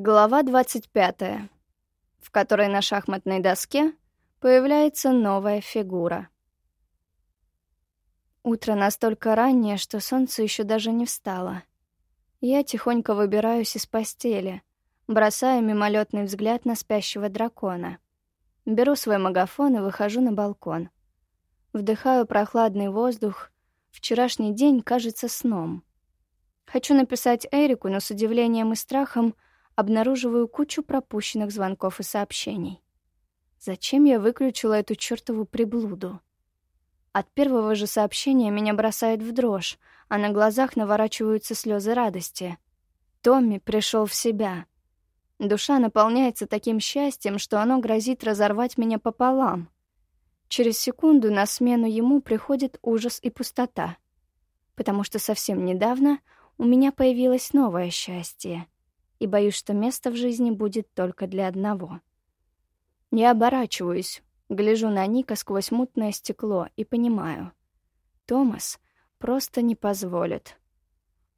Глава 25, в которой на шахматной доске появляется новая фигура. Утро настолько раннее, что солнце еще даже не встало. Я тихонько выбираюсь из постели, бросаю мимолетный взгляд на спящего дракона. Беру свой магафон и выхожу на балкон. Вдыхаю прохладный воздух. Вчерашний день кажется сном. Хочу написать Эрику, но с удивлением и страхом — обнаруживаю кучу пропущенных звонков и сообщений. Зачем я выключила эту чёртову приблуду? От первого же сообщения меня бросает в дрожь, а на глазах наворачиваются слезы радости. Томми пришел в себя. Душа наполняется таким счастьем, что оно грозит разорвать меня пополам. Через секунду на смену ему приходит ужас и пустота. Потому что совсем недавно у меня появилось новое счастье — и боюсь, что место в жизни будет только для одного. Я оборачиваюсь, гляжу на Ника сквозь мутное стекло и понимаю. Томас просто не позволит.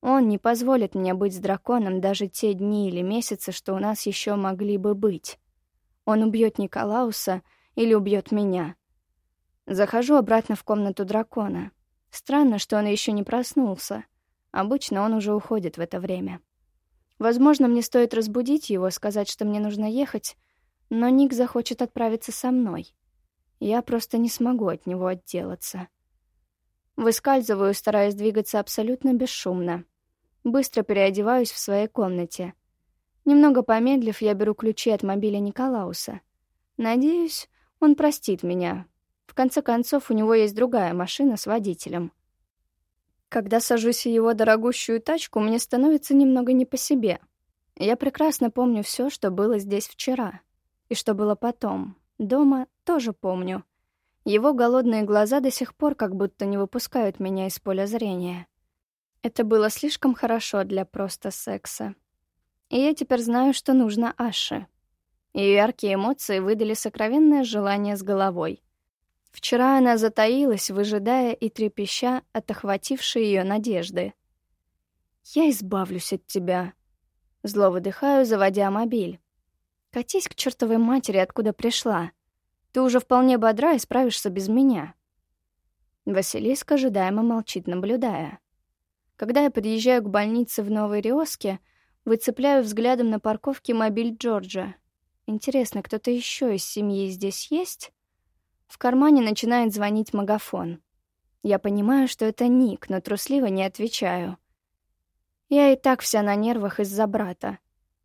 Он не позволит мне быть с драконом даже те дни или месяцы, что у нас еще могли бы быть. Он убьет Николауса или убьет меня. Захожу обратно в комнату дракона. Странно, что он еще не проснулся. Обычно он уже уходит в это время. Возможно, мне стоит разбудить его, сказать, что мне нужно ехать, но Ник захочет отправиться со мной. Я просто не смогу от него отделаться. Выскальзываю, стараясь двигаться абсолютно бесшумно. Быстро переодеваюсь в своей комнате. Немного помедлив, я беру ключи от мобиля Николауса. Надеюсь, он простит меня. В конце концов, у него есть другая машина с водителем. Когда сажусь в его дорогущую тачку, мне становится немного не по себе. Я прекрасно помню все, что было здесь вчера. И что было потом. Дома тоже помню. Его голодные глаза до сих пор как будто не выпускают меня из поля зрения. Это было слишком хорошо для просто секса. И я теперь знаю, что нужно Аше. Ее яркие эмоции выдали сокровенное желание с головой — Вчера она затаилась, выжидая и трепеща от охватившей ее надежды. «Я избавлюсь от тебя», — зло выдыхаю, заводя мобиль. «Катись к чертовой матери, откуда пришла. Ты уже вполне бодра и справишься без меня». Василиска ожидаемо молчит, наблюдая. Когда я подъезжаю к больнице в Новой Риоске, выцепляю взглядом на парковке мобиль Джорджа. Интересно, кто-то еще из семьи здесь есть? В кармане начинает звонить магафон. Я понимаю, что это Ник, но трусливо не отвечаю. Я и так вся на нервах из-за брата.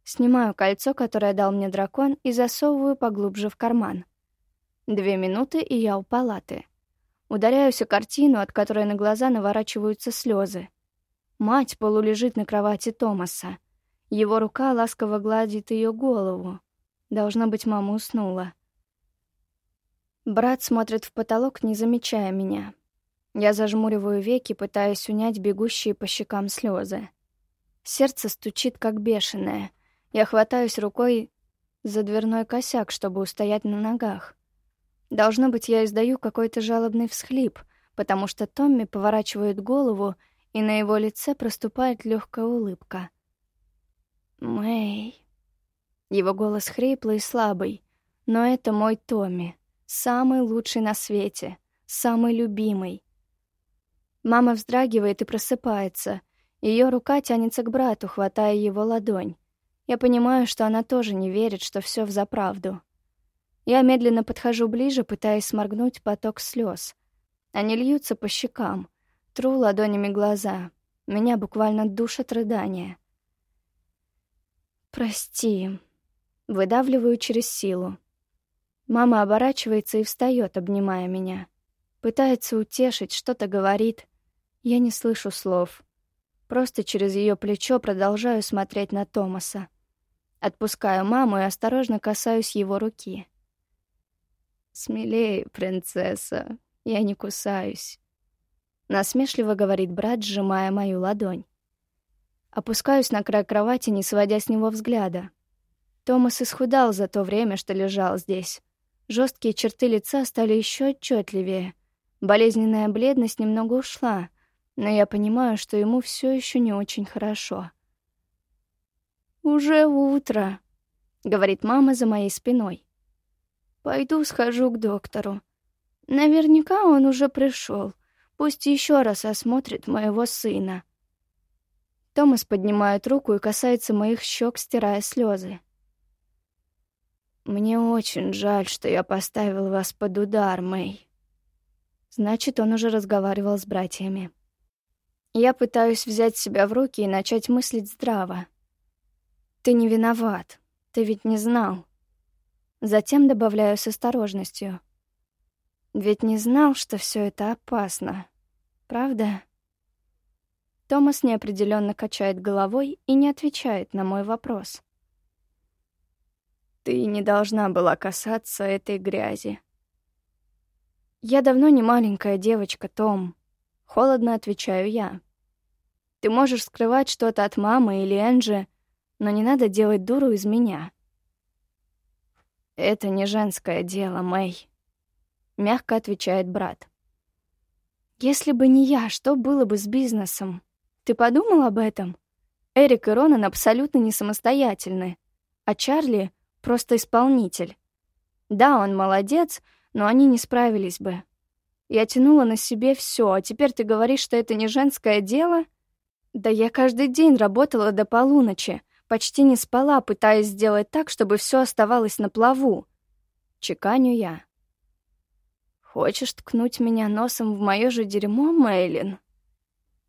Снимаю кольцо, которое дал мне дракон, и засовываю поглубже в карман. Две минуты, и я у палаты. Ударяюсь о картину, от которой на глаза наворачиваются слезы. Мать полулежит на кровати Томаса. Его рука ласково гладит ее голову. Должно быть, мама уснула. Брат смотрит в потолок, не замечая меня. Я зажмуриваю веки, пытаясь унять бегущие по щекам слезы. Сердце стучит, как бешеное. Я хватаюсь рукой за дверной косяк, чтобы устоять на ногах. Должно быть, я издаю какой-то жалобный всхлип, потому что Томми поворачивает голову, и на его лице проступает легкая улыбка. «Мэй...» Его голос хриплый и слабый, но это мой Томми. Самый лучший на свете, самый любимый. Мама вздрагивает и просыпается. Ее рука тянется к брату, хватая его ладонь. Я понимаю, что она тоже не верит, что все взаправду. Я медленно подхожу ближе, пытаясь сморгнуть поток слез. Они льются по щекам. Тру ладонями глаза. Меня буквально душат рыдания. «Прости». Выдавливаю через силу. Мама оборачивается и встает, обнимая меня. Пытается утешить, что-то говорит. Я не слышу слов. Просто через ее плечо продолжаю смотреть на Томаса. Отпускаю маму и осторожно касаюсь его руки. «Смелее, принцесса, я не кусаюсь», — насмешливо говорит брат, сжимая мою ладонь. Опускаюсь на край кровати, не сводя с него взгляда. Томас исхудал за то время, что лежал здесь. Жесткие черты лица стали еще отчетливее. Болезненная бледность немного ушла, но я понимаю, что ему все еще не очень хорошо. «Уже утро», — говорит мама за моей спиной. «Пойду схожу к доктору. Наверняка он уже пришел. Пусть еще раз осмотрит моего сына». Томас поднимает руку и касается моих щек, стирая слезы. «Мне очень жаль, что я поставил вас под удар, Мэй». Значит, он уже разговаривал с братьями. Я пытаюсь взять себя в руки и начать мыслить здраво. «Ты не виноват. Ты ведь не знал». Затем добавляю с осторожностью. «Ведь не знал, что все это опасно. Правда?» Томас неопределенно качает головой и не отвечает на мой вопрос. «Ты не должна была касаться этой грязи». «Я давно не маленькая девочка, Том», — холодно отвечаю я. Ты можешь скрывать что-то от мамы или Энджи, но не надо делать дуру из меня. Это не женское дело, Мэй, мягко отвечает брат. Если бы не я, что было бы с бизнесом? Ты подумал об этом? Эрик и Ронан абсолютно не самостоятельны, а Чарли просто исполнитель. Да, он молодец, но они не справились бы. Я тянула на себе все, а теперь ты говоришь, что это не женское дело? Да я каждый день работала до полуночи, почти не спала, пытаясь сделать так, чтобы все оставалось на плаву. Чеканю я. «Хочешь ткнуть меня носом в мое же дерьмо, Мейлин?»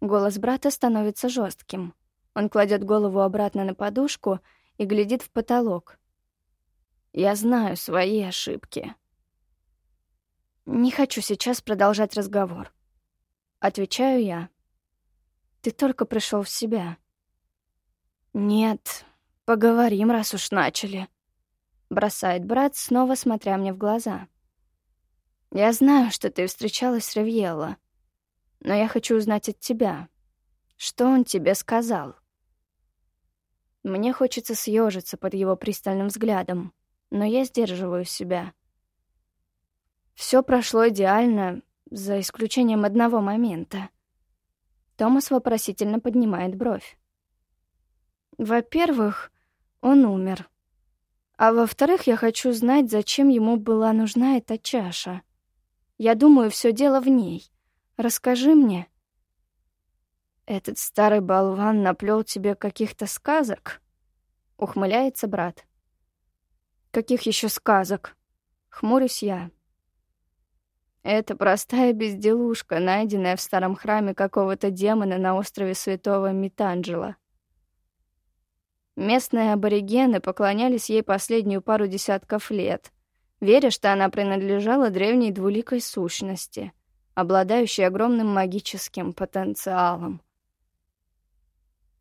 Голос брата становится жестким. Он кладет голову обратно на подушку и глядит в потолок. «Я знаю свои ошибки». «Не хочу сейчас продолжать разговор». Отвечаю я. Ты только пришел в себя. Нет, поговорим, раз уж начали. Бросает брат, снова смотря мне в глаза. Я знаю, что ты встречалась с Ривьелло, но я хочу узнать от тебя. Что он тебе сказал? Мне хочется съежиться под его пристальным взглядом, но я сдерживаю себя. Все прошло идеально, за исключением одного момента. Томас вопросительно поднимает бровь. Во-первых, он умер. А во-вторых, я хочу знать, зачем ему была нужна эта чаша. Я думаю, все дело в ней. Расскажи мне. Этот старый болван наплел тебе каких-то сказок? Ухмыляется брат. Каких еще сказок? Хмурюсь я. Это простая безделушка, найденная в старом храме какого-то демона на острове Святого Митанджела. Местные аборигены поклонялись ей последнюю пару десятков лет, веря, что она принадлежала древней двуликой сущности, обладающей огромным магическим потенциалом.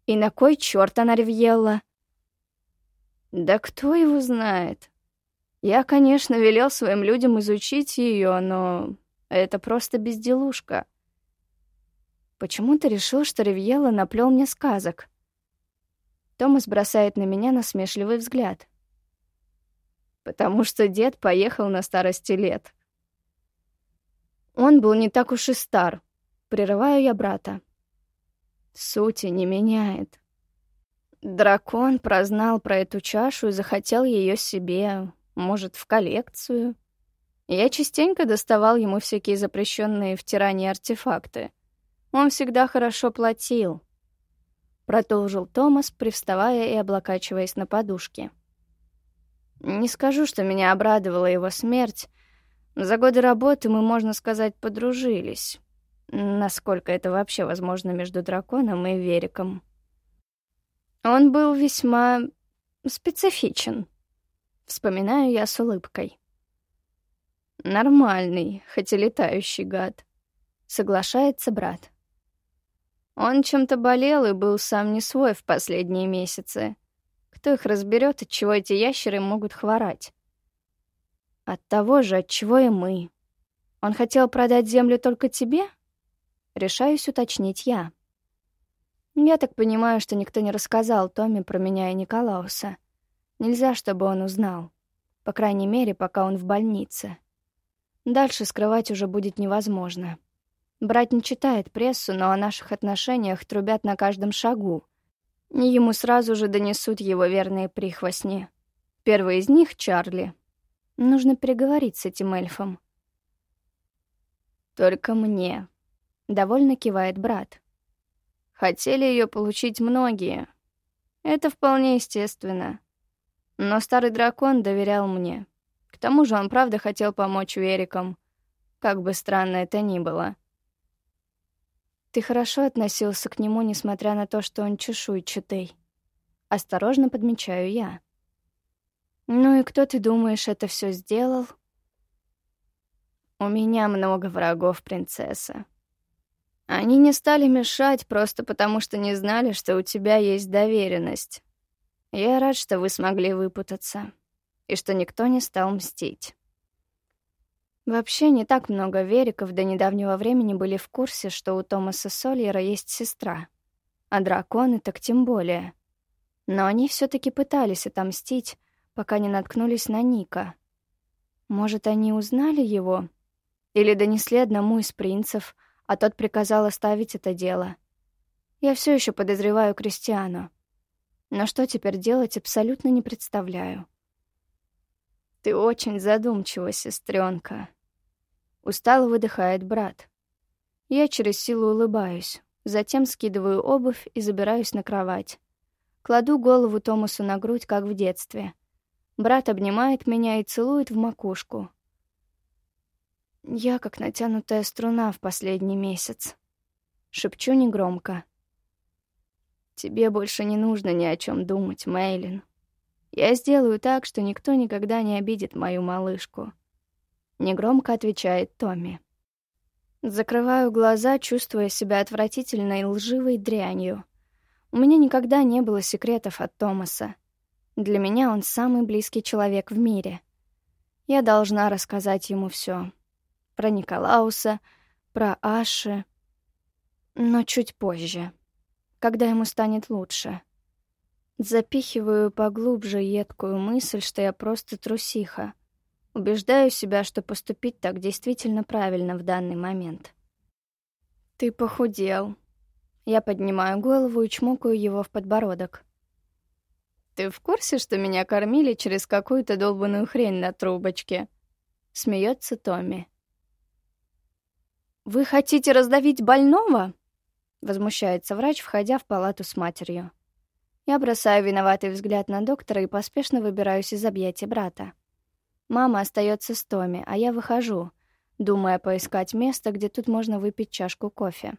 И на кой черт она ревела? Да кто его знает? Я, конечно, велел своим людям изучить ее, но это просто безделушка. Почему ты решил, что Ривьелла наплел мне сказок? Томас бросает на меня насмешливый взгляд. Потому что дед поехал на старости лет. Он был не так уж и стар. Прерываю я брата. Сути не меняет. Дракон прознал про эту чашу и захотел ее себе. Может, в коллекцию? Я частенько доставал ему всякие запрещенные в тиране артефакты. Он всегда хорошо платил. Продолжил Томас, привставая и облокачиваясь на подушке. Не скажу, что меня обрадовала его смерть. За годы работы мы, можно сказать, подружились. Насколько это вообще возможно между драконом и Вериком. Он был весьма специфичен. Вспоминаю я с улыбкой. Нормальный, хоть и летающий гад. Соглашается брат. Он чем-то болел и был сам не свой в последние месяцы. Кто их разберет, от чего эти ящеры могут хворать? От того же, от чего и мы. Он хотел продать землю только тебе? Решаюсь уточнить я. Я так понимаю, что никто не рассказал Томе про меня и Николауса. Нельзя, чтобы он узнал. По крайней мере, пока он в больнице. Дальше скрывать уже будет невозможно. Брат не читает прессу, но о наших отношениях трубят на каждом шагу. Ему сразу же донесут его верные прихвостни. Первый из них — Чарли. Нужно переговорить с этим эльфом. «Только мне», — довольно кивает брат. «Хотели ее получить многие. Это вполне естественно. Но старый дракон доверял мне. К тому же он правда хотел помочь Верикам, как бы странно это ни было». Ты хорошо относился к нему, несмотря на то, что он чешуйчатый. Осторожно подмечаю я. Ну и кто, ты думаешь, это все сделал? У меня много врагов, принцесса. Они не стали мешать просто потому, что не знали, что у тебя есть доверенность. Я рад, что вы смогли выпутаться, и что никто не стал мстить. Вообще не так много вериков до недавнего времени были в курсе, что у Томаса Сольера есть сестра. А драконы так тем более. Но они все таки пытались отомстить, пока не наткнулись на Ника. Может, они узнали его? Или донесли одному из принцев, а тот приказал оставить это дело? Я все еще подозреваю Кристиану. Но что теперь делать, абсолютно не представляю. Ты очень задумчива, сестренка. Устало выдыхает брат. Я через силу улыбаюсь, затем скидываю обувь и забираюсь на кровать. Кладу голову Томасу на грудь, как в детстве. Брат обнимает меня и целует в макушку. Я как натянутая струна в последний месяц. Шепчу негромко. Тебе больше не нужно ни о чем думать, Мейлин. Я сделаю так, что никто никогда не обидит мою малышку. Негромко отвечает Томми. Закрываю глаза, чувствуя себя отвратительной лживой дрянью. У меня никогда не было секретов от Томаса. Для меня он самый близкий человек в мире. Я должна рассказать ему все: Про Николауса, про Аши. Но чуть позже, когда ему станет лучше. Запихиваю поглубже едкую мысль, что я просто трусиха — Убеждаю себя, что поступить так действительно правильно в данный момент. «Ты похудел». Я поднимаю голову и чмокаю его в подбородок. «Ты в курсе, что меня кормили через какую-то долбанную хрень на трубочке?» Смеется Томми. «Вы хотите раздавить больного?» Возмущается врач, входя в палату с матерью. Я бросаю виноватый взгляд на доктора и поспешно выбираюсь из объятий брата. Мама остается с Томи, а я выхожу, думая поискать место, где тут можно выпить чашку кофе.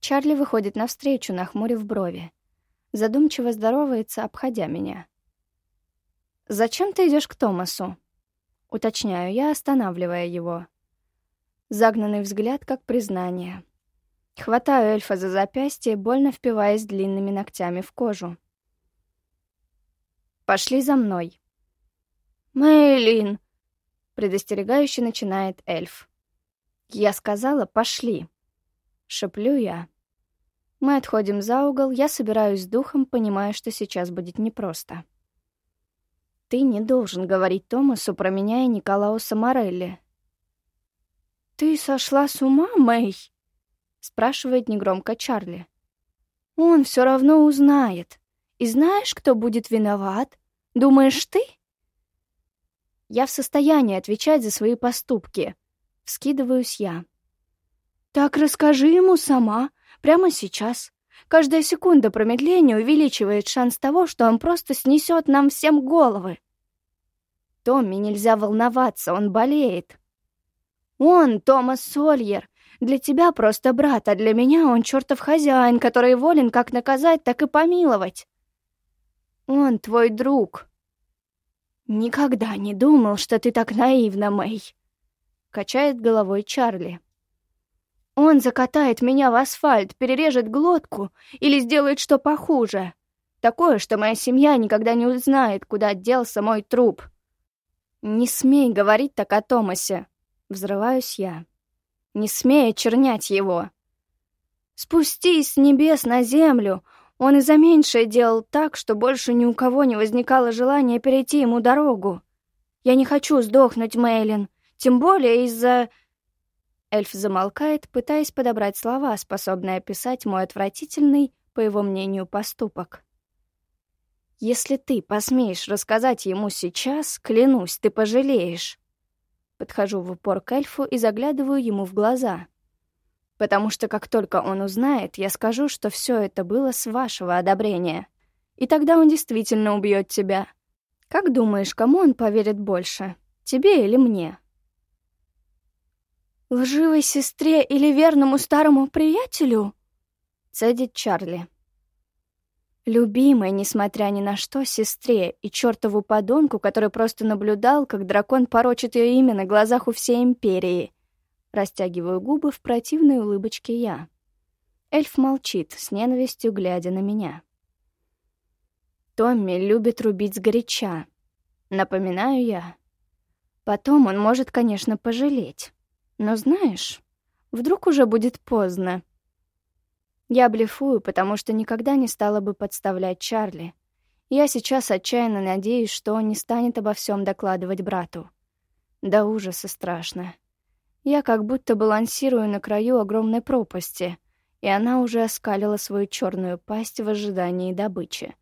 Чарли выходит навстречу, нахмурив брови. Задумчиво здоровается, обходя меня. «Зачем ты идешь к Томасу?» Уточняю я, останавливая его. Загнанный взгляд, как признание. Хватаю эльфа за запястье, больно впиваясь длинными ногтями в кожу. «Пошли за мной», «Мэйлин!» — предостерегающе начинает эльф. «Я сказала, пошли!» — шеплю я. Мы отходим за угол, я собираюсь с духом, понимая, что сейчас будет непросто. «Ты не должен говорить Томасу про меня и Николауса Морелли». «Ты сошла с ума, Мэй?» — спрашивает негромко Чарли. «Он все равно узнает. И знаешь, кто будет виноват? Думаешь, ты?» Я в состоянии отвечать за свои поступки. Вскидываюсь я. Так расскажи ему сама, прямо сейчас. Каждая секунда промедления увеличивает шанс того, что он просто снесет нам всем головы. Томми нельзя волноваться, он болеет. Он, Томас Сольер, для тебя просто брат, а для меня он чертов хозяин, который волен как наказать, так и помиловать. Он твой друг, «Никогда не думал, что ты так наивна, Мэй», — качает головой Чарли. «Он закатает меня в асфальт, перережет глотку или сделает что похуже. Такое, что моя семья никогда не узнает, куда делся мой труп». «Не смей говорить так о Томасе», — взрываюсь я. «Не смей очернять его». «Спустись с небес на землю, он и за меньшее делал так, что больше ни у кого не возникало желания перейти ему дорогу. Я не хочу сдохнуть, Мейлин, тем более из-за... Эльф замолкает, пытаясь подобрать слова, способные описать мой отвратительный, по его мнению, поступок. «Если ты посмеешь рассказать ему сейчас, клянусь, ты пожалеешь». Подхожу в упор к эльфу и заглядываю ему в глаза. Потому что как только он узнает, я скажу, что все это было с вашего одобрения. И тогда он действительно убьет тебя. Как думаешь, кому он поверит больше, тебе или мне?» «Лживой сестре или верному старому приятелю?» — цедит Чарли. Любимой, несмотря ни на что, сестре и чертову подонку, который просто наблюдал, как дракон порочит ее имя на глазах у всей Империи. Растягиваю губы в противной улыбочке я. Эльф молчит, с ненавистью глядя на меня. Томми любит рубить сгоряча. Напоминаю я. Потом он может, конечно, пожалеть. Но знаешь, вдруг уже будет поздно. Я блефую, потому что никогда не стала бы подставлять Чарли. Я сейчас отчаянно надеюсь, что он не станет обо всем докладывать брату. До ужаса страшно. Я как будто балансирую на краю огромной пропасти, и она уже оскалила свою черную пасть в ожидании добычи.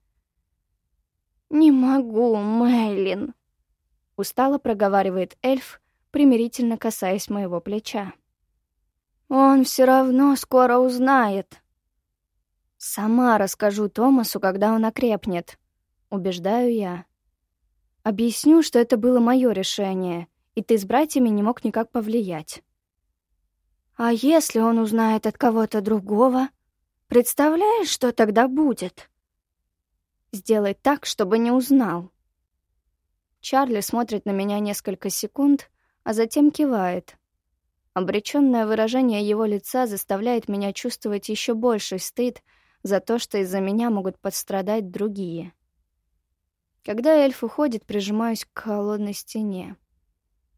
«Не могу, Мэйлин», — устало проговаривает эльф, примирительно касаясь моего плеча. «Он все равно скоро узнает». «Сама расскажу Томасу, когда он окрепнет», — убеждаю я. Объясню, что это было мое решение, и ты с братьями не мог никак повлиять. «А если он узнает от кого-то другого? Представляешь, что тогда будет?» «Сделай так, чтобы не узнал». Чарли смотрит на меня несколько секунд, а затем кивает. Обречённое выражение его лица заставляет меня чувствовать еще больший стыд за то, что из-за меня могут подстрадать другие. Когда эльф уходит, прижимаюсь к холодной стене.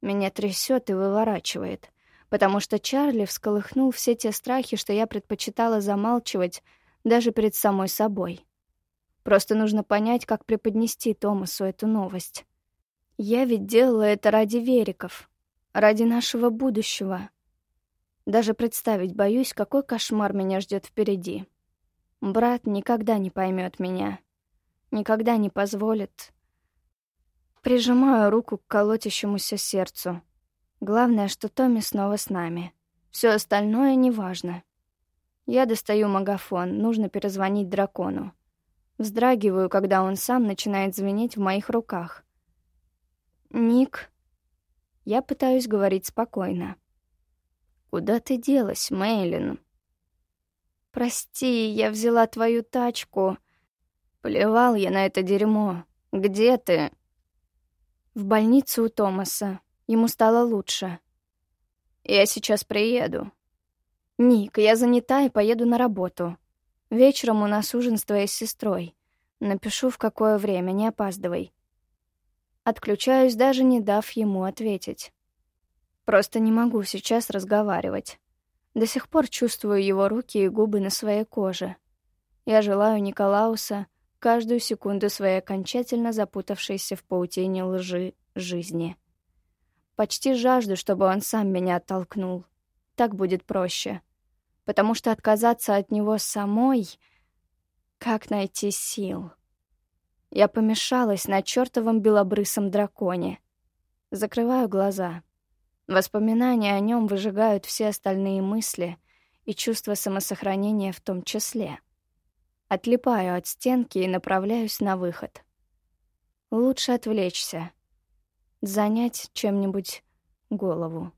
Меня трясет и выворачивает, потому что Чарли всколыхнул все те страхи, что я предпочитала замалчивать даже перед самой собой. Просто нужно понять, как преподнести Томасу эту новость. Я ведь делала это ради Вериков, ради нашего будущего. Даже представить боюсь, какой кошмар меня ждет впереди. Брат никогда не поймет меня, никогда не позволит. Прижимаю руку к колотящемуся сердцу. Главное, что Томми снова с нами. Все остальное неважно. Я достаю магафон, нужно перезвонить дракону. Вздрагиваю, когда он сам начинает звенеть в моих руках. «Ник», я пытаюсь говорить спокойно. «Куда ты делась, Мейлин?» «Прости, я взяла твою тачку. Плевал я на это дерьмо. Где ты?» «В больницу у Томаса. Ему стало лучше». «Я сейчас приеду». «Ник, я занята и поеду на работу. Вечером у нас ужин с твоей сестрой. Напишу, в какое время, не опаздывай. Отключаюсь, даже не дав ему ответить. Просто не могу сейчас разговаривать. До сих пор чувствую его руки и губы на своей коже. Я желаю Николауса каждую секунду своей окончательно запутавшейся в паутине лжи жизни. Почти жажду, чтобы он сам меня оттолкнул. Так будет проще. Потому что отказаться от него самой... Как найти сил? Я помешалась на чертовом белобрысом драконе. Закрываю глаза. Воспоминания о нем выжигают все остальные мысли и чувство самосохранения в том числе. Отлипаю от стенки и направляюсь на выход. Лучше отвлечься. Занять чем-нибудь голову.